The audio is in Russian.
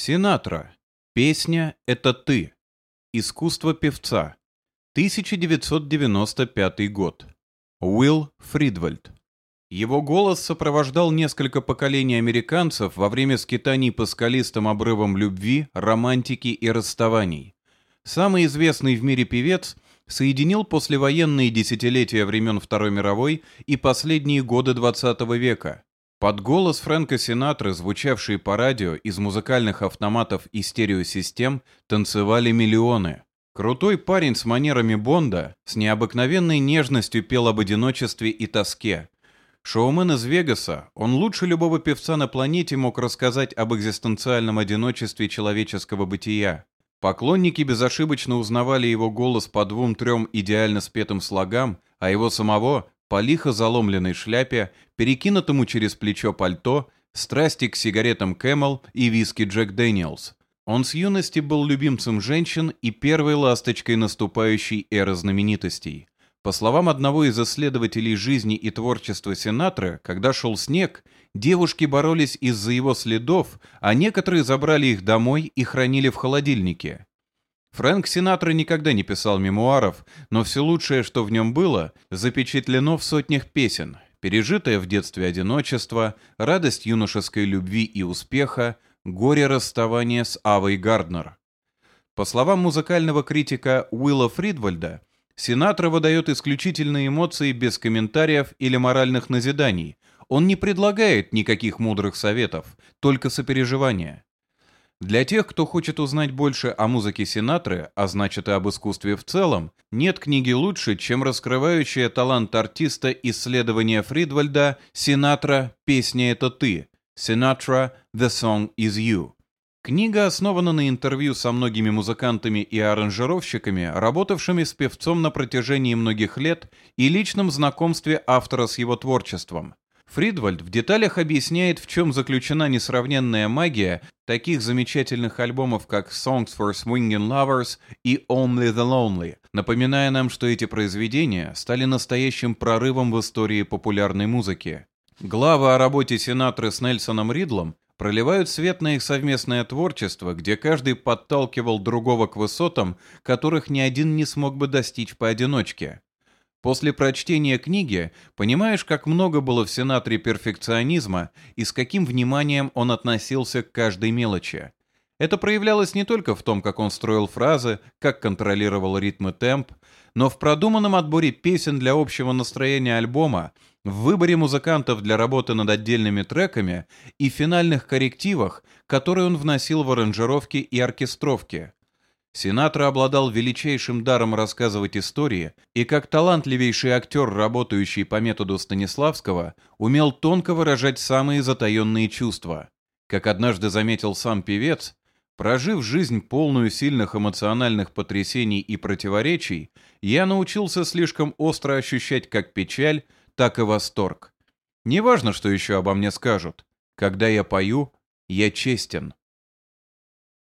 Синатра. Песня «Это ты». Искусство певца. 1995 год. Уилл Фридвальд. Его голос сопровождал несколько поколений американцев во время скитаний по скалистым обрывам любви, романтики и расставаний. Самый известный в мире певец соединил послевоенные десятилетия времен Второй мировой и последние годы XX века – под голос Фрэнка Синатры, звучавший по радио из музыкальных автоматов и стереосистем, танцевали миллионы. Крутой парень с манерами Бонда с необыкновенной нежностью пел об одиночестве и тоске. Шоумен из Вегаса, он лучше любого певца на планете мог рассказать об экзистенциальном одиночестве человеческого бытия. Поклонники безошибочно узнавали его голос по двум-трем идеально спетым слогам, а его самого по лихо заломленной шляпе, перекинутому через плечо пальто, страсти к сигаретам Camel и виски Jack Daniel's. Он с юности был любимцем женщин и первой ласточкой наступающей эры знаменитостей. По словам одного из исследователей жизни и творчества Синатры, когда шел снег, девушки боролись из-за его следов, а некоторые забрали их домой и хранили в холодильнике. Фрэнк Синатра никогда не писал мемуаров, но все лучшее, что в нем было, запечатлено в сотнях песен, пережитое в детстве одиночество, радость юношеской любви и успеха, горе расставания с Авой Гарднер. По словам музыкального критика Уилла Фридвальда, Синатра выдает исключительные эмоции без комментариев или моральных назиданий. Он не предлагает никаких мудрых советов, только сопереживания. Для тех, кто хочет узнать больше о музыке Синатры, а значит и об искусстве в целом, нет книги лучше, чем раскрывающая талант артиста исследования Фридвальда «Синатра. Песня — это ты» «Sinatra. The Song is You». Книга основана на интервью со многими музыкантами и аранжировщиками, работавшими с певцом на протяжении многих лет, и личном знакомстве автора с его творчеством. Фридвальд в деталях объясняет, в чем заключена несравненная магия таких замечательных альбомов, как Songs for Swinging Lovers и Only the Lonely, напоминая нам, что эти произведения стали настоящим прорывом в истории популярной музыки. Главы о работе Синатры с Нельсоном Ридлом проливают свет на их совместное творчество, где каждый подталкивал другого к высотам, которых ни один не смог бы достичь поодиночке. После прочтения книги понимаешь, как много было в Сенатре перфекционизма и с каким вниманием он относился к каждой мелочи. Это проявлялось не только в том, как он строил фразы, как контролировал ритм и темп, но в продуманном отборе песен для общего настроения альбома, в выборе музыкантов для работы над отдельными треками и финальных коррективах, которые он вносил в аранжировки и оркестровки. Синатра обладал величайшим даром рассказывать истории и как талантливейший актер, работающий по методу Станиславского, умел тонко выражать самые затаенные чувства. Как однажды заметил сам певец, прожив жизнь полную сильных эмоциональных потрясений и противоречий, я научился слишком остро ощущать как печаль, так и восторг. Неважно, что еще обо мне скажут. Когда я пою, я честен.